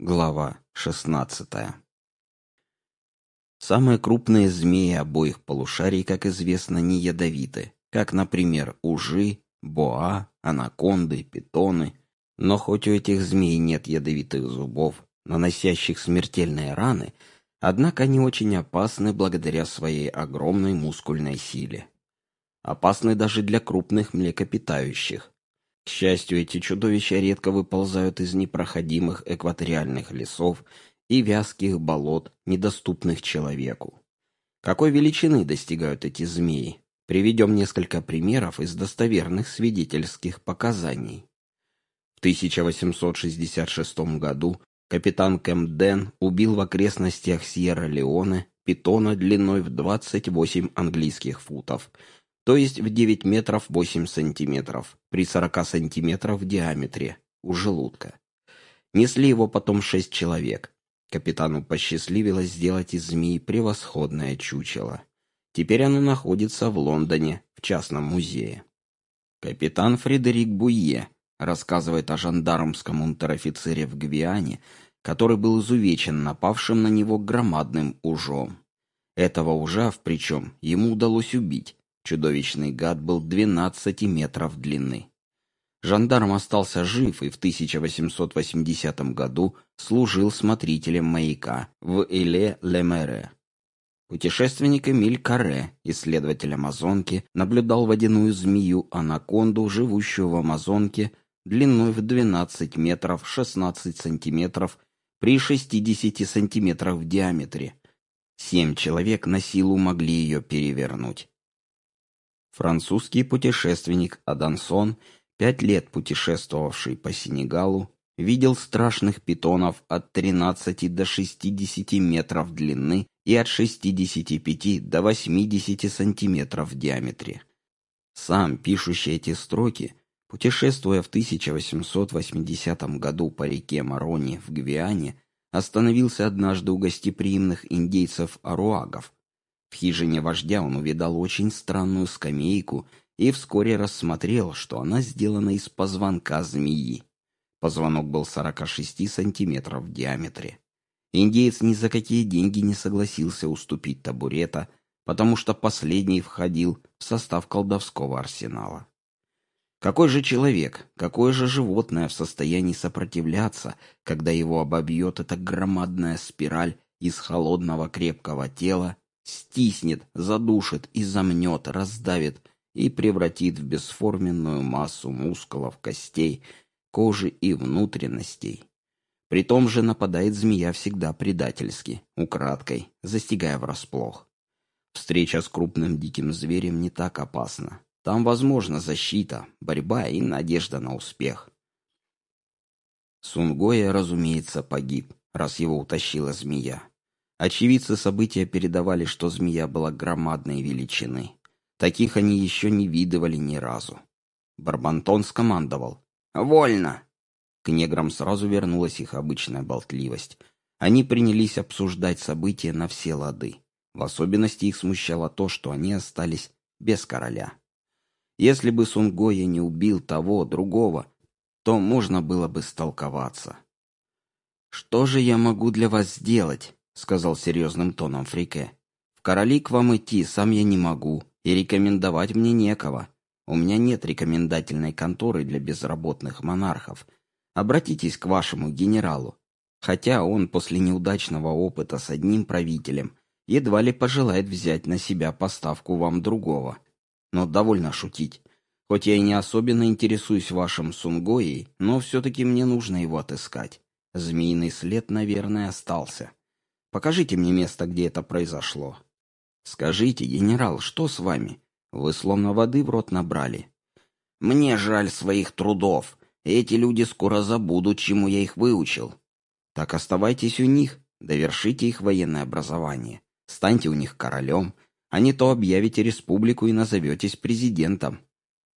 Глава 16 Самые крупные змеи обоих полушарий, как известно, не ядовиты, как, например, ужи, боа, анаконды, питоны. Но хоть у этих змей нет ядовитых зубов, наносящих смертельные раны, однако они очень опасны благодаря своей огромной мускульной силе. Опасны даже для крупных млекопитающих, к счастью, эти чудовища редко выползают из непроходимых экваториальных лесов и вязких болот, недоступных человеку. Какой величины достигают эти змеи? Приведем несколько примеров из достоверных свидетельских показаний. В 1866 году капитан Кэмден убил в окрестностях Сьерра-Леоне питона длиной в 28 английских футов – то есть в 9 метров 8 сантиметров, при 40 сантиметрах в диаметре, у желудка. Несли его потом шесть человек. Капитану посчастливилось сделать из змеи превосходное чучело. Теперь оно находится в Лондоне, в частном музее. Капитан Фредерик Буйе рассказывает о жандармском унтер-офицере в Гвиане, который был изувечен напавшим на него громадным ужом. Этого ужа, причем, ему удалось убить, Чудовищный гад был 12 метров длины. Жандарм остался жив и в 1880 году служил смотрителем маяка в Иле-Лемере. Путешественник Эмиль Каре, исследователь Амазонки, наблюдал водяную змею-анаконду, живущую в Амазонке, длиной в 12 метров 16 сантиметров при 60 сантиметрах в диаметре. Семь человек на силу могли ее перевернуть. Французский путешественник Адансон, пять лет путешествовавший по Сенегалу, видел страшных питонов от 13 до 60 метров длины и от 65 до 80 сантиметров в диаметре. Сам пишущий эти строки, путешествуя в 1880 году по реке Марони в Гвиане, остановился однажды у гостеприимных индейцев-аруагов, в хижине вождя он увидал очень странную скамейку и вскоре рассмотрел, что она сделана из позвонка змеи. Позвонок был 46 сантиметров в диаметре. Индеец ни за какие деньги не согласился уступить табурета, потому что последний входил в состав колдовского арсенала. Какой же человек, какое же животное в состоянии сопротивляться, когда его обобьет эта громадная спираль из холодного крепкого тела стиснет, задушит и замнет, раздавит и превратит в бесформенную массу мускулов, костей, кожи и внутренностей. При том же нападает змея всегда предательски, украдкой, застигая врасплох. Встреча с крупным диким зверем не так опасна. Там возможна защита, борьба и надежда на успех. Сунгоя, разумеется, погиб, раз его утащила змея. Очевидцы события передавали, что змея была громадной величины. Таких они еще не видывали ни разу. Барбантон скомандовал. «Вольно!» К неграм сразу вернулась их обычная болтливость. Они принялись обсуждать события на все лады. В особенности их смущало то, что они остались без короля. Если бы Сунгоя не убил того, другого, то можно было бы столковаться. «Что же я могу для вас сделать?» Сказал серьезным тоном Фрике. «В короли к вам идти сам я не могу, и рекомендовать мне некого. У меня нет рекомендательной конторы для безработных монархов. Обратитесь к вашему генералу. Хотя он после неудачного опыта с одним правителем едва ли пожелает взять на себя поставку вам другого. Но довольно шутить. Хоть я и не особенно интересуюсь вашим Сунгоей, но все-таки мне нужно его отыскать. Змеиный след, наверное, остался. Покажите мне место, где это произошло. Скажите, генерал, что с вами? Вы словно воды в рот набрали. Мне жаль своих трудов. Эти люди скоро забудут, чему я их выучил. Так оставайтесь у них, довершите их военное образование. Станьте у них королем, а не то объявите республику и назоветесь президентом.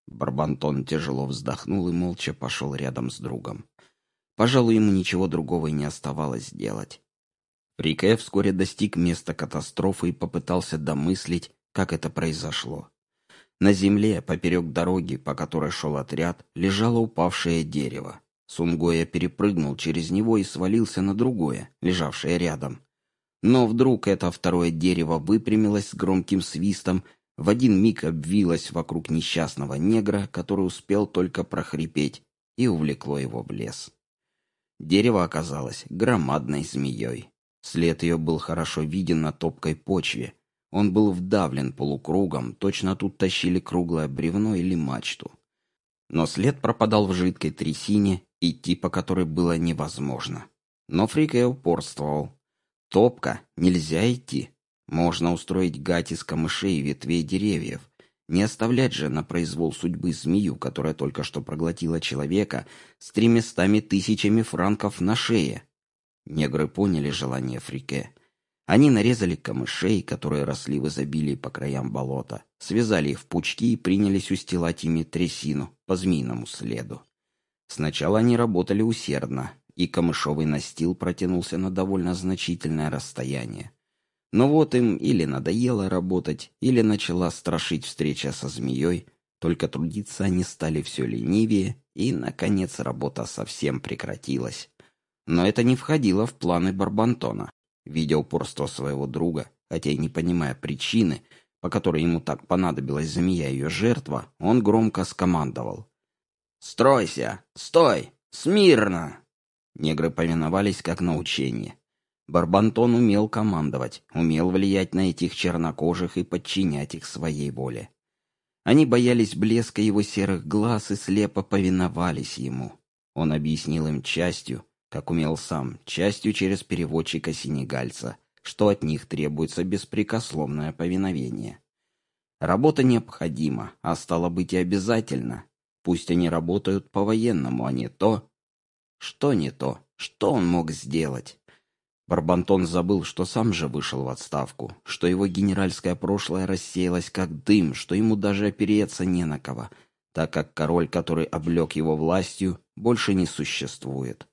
Барбантон тяжело вздохнул и молча пошел рядом с другом. Пожалуй, ему ничего другого и не оставалось делать. Рике вскоре достиг места катастрофы и попытался домыслить, как это произошло. На земле, поперек дороги, по которой шел отряд, лежало упавшее дерево. Сунгоя перепрыгнул через него и свалился на другое, лежавшее рядом. Но вдруг это второе дерево выпрямилось с громким свистом, в один миг обвилось вокруг несчастного негра, который успел только прохрипеть, и увлекло его в лес. Дерево оказалось громадной змеей. След ее был хорошо виден на топкой почве. Он был вдавлен полукругом, точно тут тащили круглое бревно или мачту. Но след пропадал в жидкой трясине, идти по которой было невозможно. Но Фрикей упорствовал. Топка, нельзя идти. Можно устроить гать из камышей и ветвей деревьев. Не оставлять же на произвол судьбы змею, которая только что проглотила человека с тремястами тысячами франков на шее. Негры поняли желание Фрике. Они нарезали камышей, которые росли в изобилии по краям болота, связали их в пучки и принялись устилать ими трясину по змеиному следу. Сначала они работали усердно, и камышовый настил протянулся на довольно значительное расстояние. Но вот им или надоело работать, или начала страшить встреча со змеей, только трудиться они стали все ленивее, и, наконец, работа совсем прекратилась. Но это не входило в планы Барбантона. Видя упорство своего друга, хотя и не понимая причины, по которой ему так понадобилась змея ее жертва, он громко скомандовал. «Стройся! Стой! Смирно!» Негры повиновались как на учение. Барбантон умел командовать, умел влиять на этих чернокожих и подчинять их своей воле. Они боялись блеска его серых глаз и слепо повиновались ему. Он объяснил им частью, как умел сам, частью через переводчика синегальца, что от них требуется беспрекословное повиновение. Работа необходима, а стало быть и обязательно. Пусть они работают по-военному, а не то. Что не то? Что он мог сделать? Барбантон забыл, что сам же вышел в отставку, что его генеральское прошлое рассеялось как дым, что ему даже опереться не на кого, так как король, который облег его властью, больше не существует.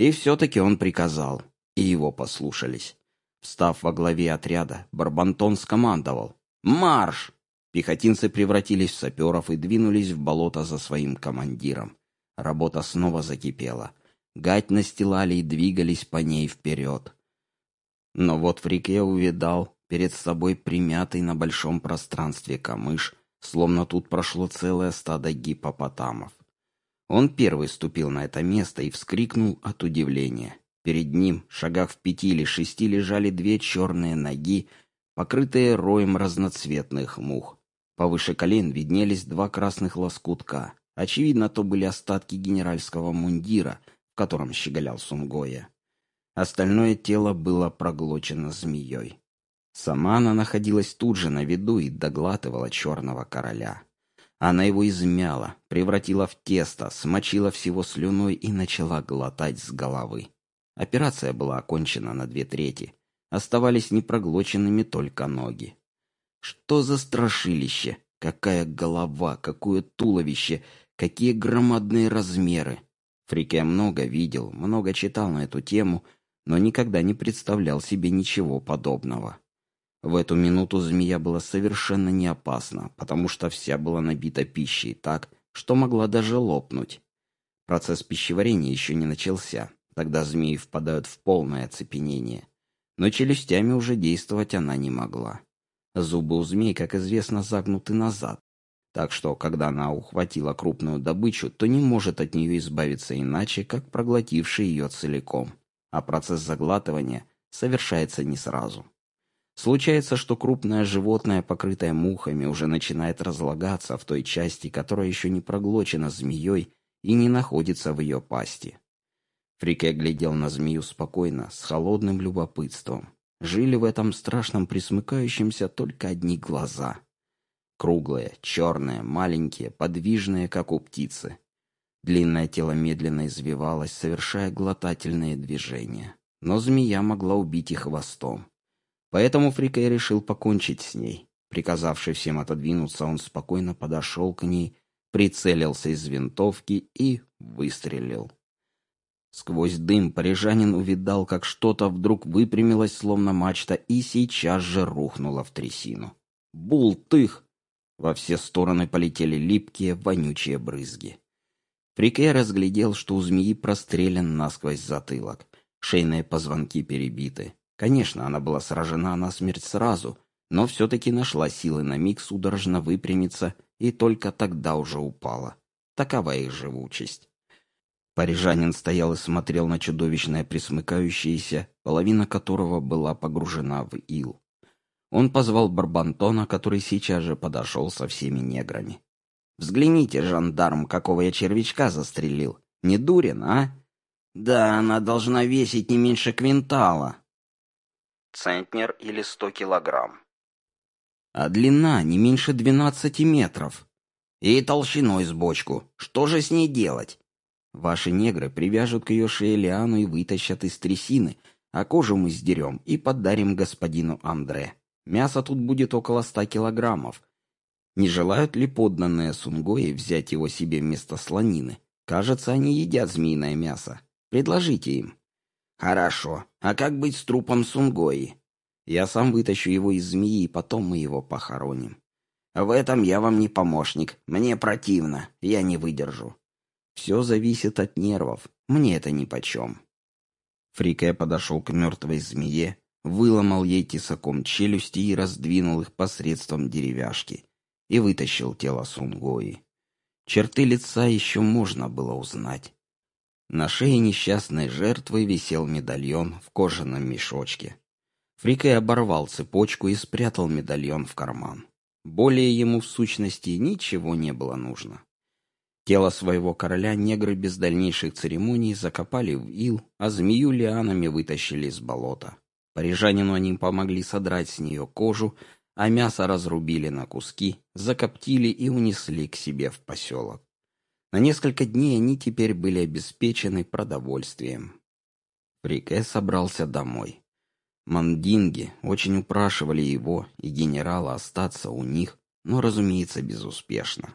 И все-таки он приказал, и его послушались. Встав во главе отряда, Барбантон скомандовал «Марш!». Пехотинцы превратились в саперов и двинулись в болото за своим командиром. Работа снова закипела. Гать настилали и двигались по ней вперед. Но вот в реке увидал перед собой примятый на большом пространстве камыш, словно тут прошло целое стадо гипопотамов. Он первый ступил на это место и вскрикнул от удивления. Перед ним, шагах в пяти или шести, лежали две черные ноги, покрытые роем разноцветных мух. Повыше колен виднелись два красных лоскутка. Очевидно, то были остатки генеральского мундира, в котором щеголял Сунгоя. Остальное тело было проглочено змеей. Сама она находилась тут же на виду и доглатывала черного короля. Она его измяла, превратила в тесто, смочила всего слюной и начала глотать с головы. Операция была окончена на две трети. Оставались непроглоченными только ноги. Что за страшилище? Какая голова, какое туловище, какие громадные размеры! Фрике много видел, много читал на эту тему, но никогда не представлял себе ничего подобного. В эту минуту змея была совершенно не опасна, потому что вся была набита пищей так, что могла даже лопнуть. Процесс пищеварения еще не начался, тогда змеи впадают в полное оцепенение. Но челюстями уже действовать она не могла. Зубы у змей, как известно, загнуты назад, так что, когда она ухватила крупную добычу, то не может от нее избавиться иначе, как проглотивший ее целиком. А процесс заглатывания совершается не сразу. Случается, что крупное животное, покрытое мухами, уже начинает разлагаться в той части, которая еще не проглочена змеей и не находится в ее пасти. Фрике глядел на змею спокойно, с холодным любопытством. Жили в этом страшном присмыкающемся только одни глаза. Круглые, черные, маленькие, подвижные, как у птицы. Длинное тело медленно извивалось, совершая глотательные движения. Но змея могла убить и хвостом. Поэтому Фрикей решил покончить с ней. Приказавший всем отодвинуться, он спокойно подошел к ней, прицелился из винтовки и выстрелил. Сквозь дым парижанин увидал, как что-то вдруг выпрямилось, словно мачта, и сейчас же рухнуло в трясину. Бултых! Во все стороны полетели липкие, вонючие брызги. Фрике разглядел, что у змеи прострелен насквозь затылок. Шейные позвонки перебиты. Конечно, она была сражена насмерть сразу, но все-таки нашла силы на миг судорожно выпрямиться и только тогда уже упала. Такова их живучесть. Парижанин стоял и смотрел на чудовищное присмыкающееся, половина которого была погружена в ил. Он позвал Барбантона, который сейчас же подошел со всеми неграми. «Взгляните, жандарм, какого я червячка застрелил. Не дурен, а?» «Да, она должна весить не меньше квинтала». «Центнер или сто килограмм». «А длина не меньше двенадцати метров». «И толщиной с бочку. Что же с ней делать?» Ваши негры привяжут к ее шее лиану и вытащат из трясины, а кожу мы сдерем и подарим господину Андре. Мясо тут будет около ста килограммов. Не желают ли подданные Сунгои взять его себе вместо слонины? Кажется, они едят змеиное мясо. Предложите им. Хорошо. А как быть с трупом Сунгои? Я сам вытащу его из змеи, и потом мы его похороним. В этом я вам не помощник. Мне противно. Я не выдержу. Все зависит от нервов. Мне это нипочем. Фрике подошел к мертвой змее, выломал ей тесаком челюсти и раздвинул их посредством деревяшки, и вытащил тело Сунгои. Черты лица еще можно было узнать. На шее несчастной жертвы висел медальон в кожаном мешочке. Фрике оборвал цепочку и спрятал медальон в карман. Более ему в сущности ничего не было нужно. Тело своего короля негры без дальнейших церемоний закопали в ил, а змею лианами вытащили из болота. Парижанину они помогли содрать с нее кожу, а мясо разрубили на куски, закоптили и унесли к себе в поселок. На несколько дней они теперь были обеспечены продовольствием. Фрике собрался домой. Мандинги очень упрашивали его и генерала остаться у них, но, разумеется, безуспешно.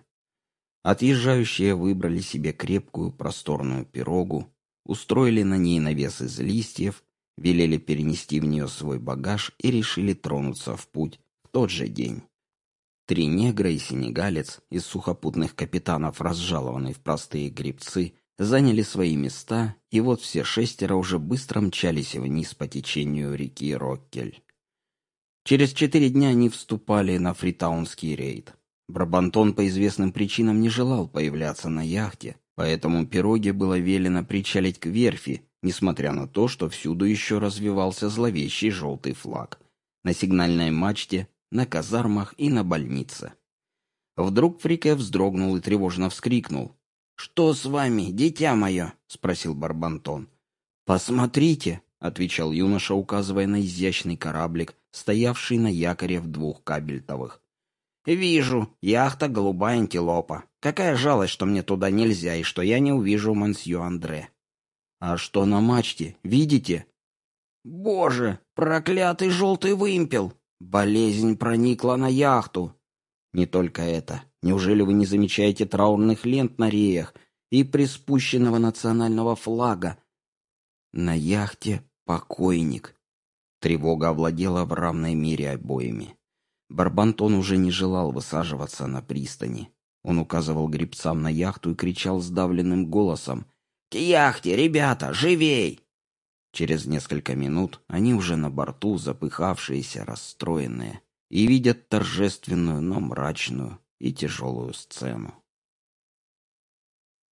Отъезжающие выбрали себе крепкую просторную пирогу, устроили на ней навес из листьев, велели перенести в нее свой багаж и решили тронуться в путь в тот же день. Три негра и сенегалец из сухопутных капитанов, разжалованные в простые грибцы, заняли свои места, и вот все шестеро уже быстро мчались вниз по течению реки Роккель. Через четыре дня они вступали на фритаунский рейд. Брабантон по известным причинам не желал появляться на яхте, поэтому пироге было велено причалить к верфи, несмотря на то, что всюду еще развивался зловещий желтый флаг. На сигнальной мачте, на казармах и на больнице. Вдруг Фрике вздрогнул и тревожно вскрикнул. «Что с вами, дитя мое?» — спросил Барбантон. «Посмотрите!» — отвечал юноша, указывая на изящный кораблик, стоявший на якоре в двух кабельтовых. «Вижу. Яхта «Голубая антилопа». Какая жалость, что мне туда нельзя и что я не увижу мансью Андре». «А что на мачте? Видите?» «Боже, проклятый желтый вымпел! Болезнь проникла на яхту!» «Не только это. Неужели вы не замечаете траурных лент на реях и приспущенного национального флага?» «На яхте покойник». Тревога овладела в равной мере обоими. Барбантон уже не желал высаживаться на пристани. Он указывал гребцам на яхту и кричал сдавленным голосом «К яхте, ребята, живей!» Через несколько минут они уже на борту, запыхавшиеся, расстроенные, и видят торжественную, но мрачную и тяжелую сцену.